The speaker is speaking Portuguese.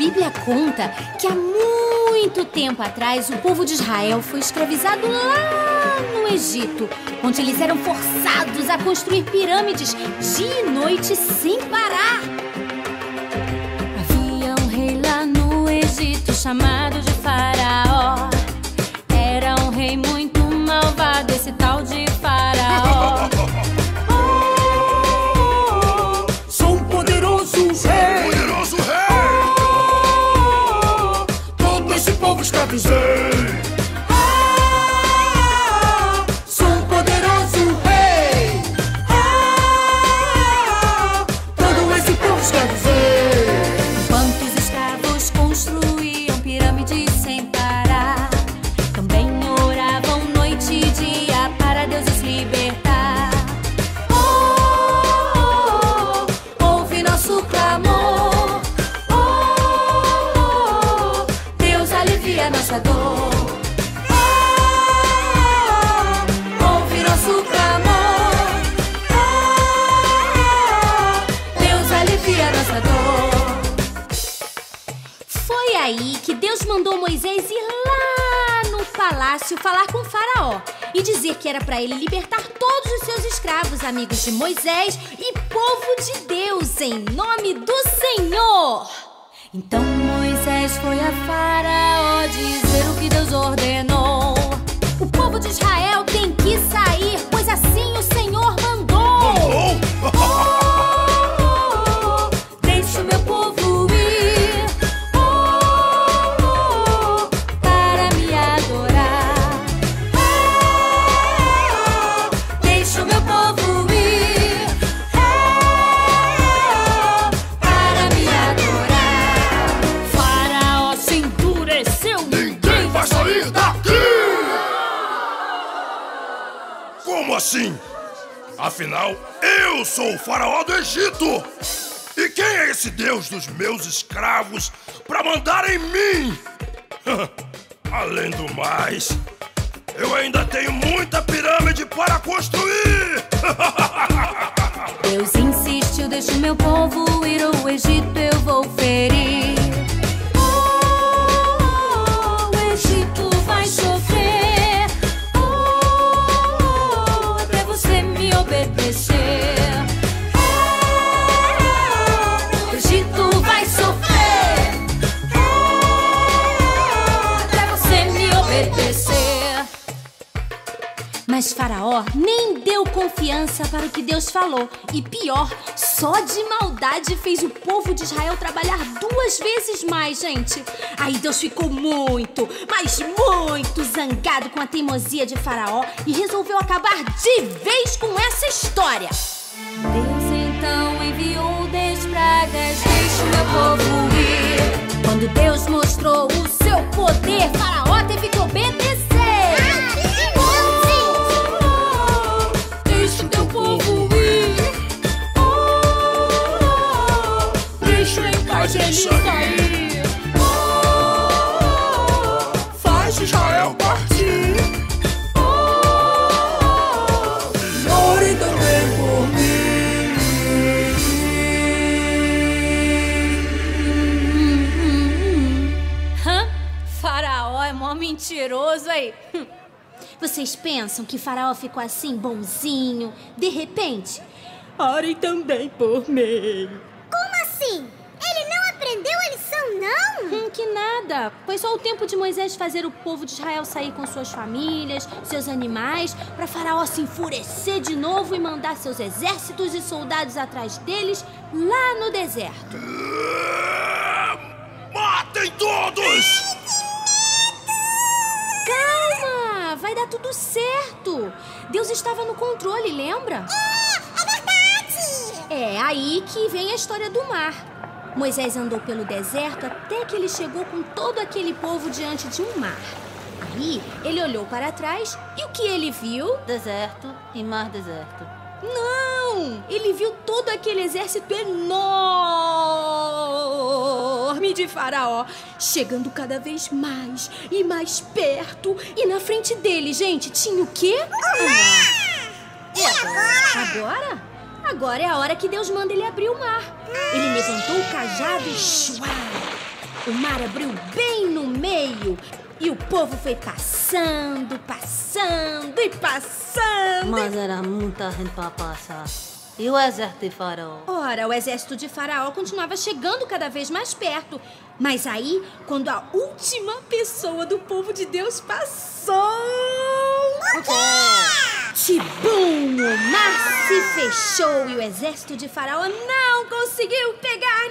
Bíblia conta que há muito tempo atrás o povo de Israel foi escravizado lá no Egito, onde eles eram forçados a construir pirâmides dia e noite sem parar. Havia um rei lá no Egito chamado povo escravizei. Ah, mandou Moisés ir lá no palácio falar com Faraó e dizer que era para ele libertar todos os seus escravos, amigos de Moisés e povo de Deus, em nome do Senhor. Então Moisés foi a Faraó dizer Assim? Afinal, eu sou o faraó do Egito! E quem é esse Deus dos meus escravos para mandar em mim? Além do mais, eu ainda tenho muita pirâmide para construir! Deus insistiu, deixa o meu povo ir ao Egito, eu vou ferir. Nem deu confiança para o que Deus falou. E pior, só de maldade fez o povo de Israel trabalhar duas vezes mais, gente. Aí Deus ficou muito, mas muito zangado com a teimosia de Faraó e resolveu acabar de vez com essa história. Deus então enviou dez pragas, deixa o meu povo ir. Quando Deus mostrou o seu poder, Faraó Faz Israel partir. oh, Ore também por mim. Hã? Faraó é mó mentiroso aí. Hum. Vocês pensam que Faraó ficou assim, bonzinho, de repente? Orem também por mim. Como assim? Hum, que nada. Foi só o tempo de Moisés fazer o povo de Israel sair com suas famílias, seus animais, para Faraó se enfurecer de novo e mandar seus exércitos e soldados atrás deles lá no deserto. Matem todos! Calma! Vai dar tudo certo. Deus estava no controle, lembra? É verdade! É aí que vem a história do mar. Moisés andou pelo deserto até que ele chegou com todo aquele povo diante de um mar. Aí ele olhou para trás e o que ele viu? Deserto e mar deserto. Não! Ele viu todo aquele exército enorme de Faraó, chegando cada vez mais e mais perto. E na frente dele, gente, tinha o quê? E agora? Agora? Agora é a hora que Deus manda ele abrir o mar. Ele levantou o cajado e chua! O mar abriu bem no meio e o povo foi passando, passando e passando. Mas era muita gente para passar. E o exército de faraó? Ora, o exército de Faraó continuava chegando cada vez mais perto. Mas aí, quando a última pessoa do povo de Deus passou. Tibum! O mar se fechou e o exército de Faraó não conseguiu pegar